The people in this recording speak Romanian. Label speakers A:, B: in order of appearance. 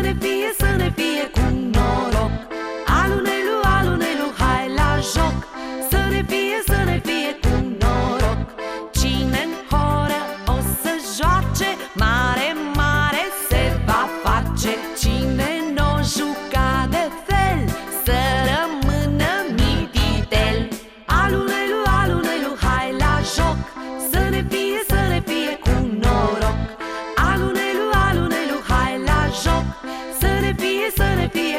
A: ne fie, să ne fie cu noroc. Alunelu, alunelu, hai la joc. Să ne fie, să ne fie cu noroc. Cine în horă o să joace Mare, mare se va face. Cine sun, it be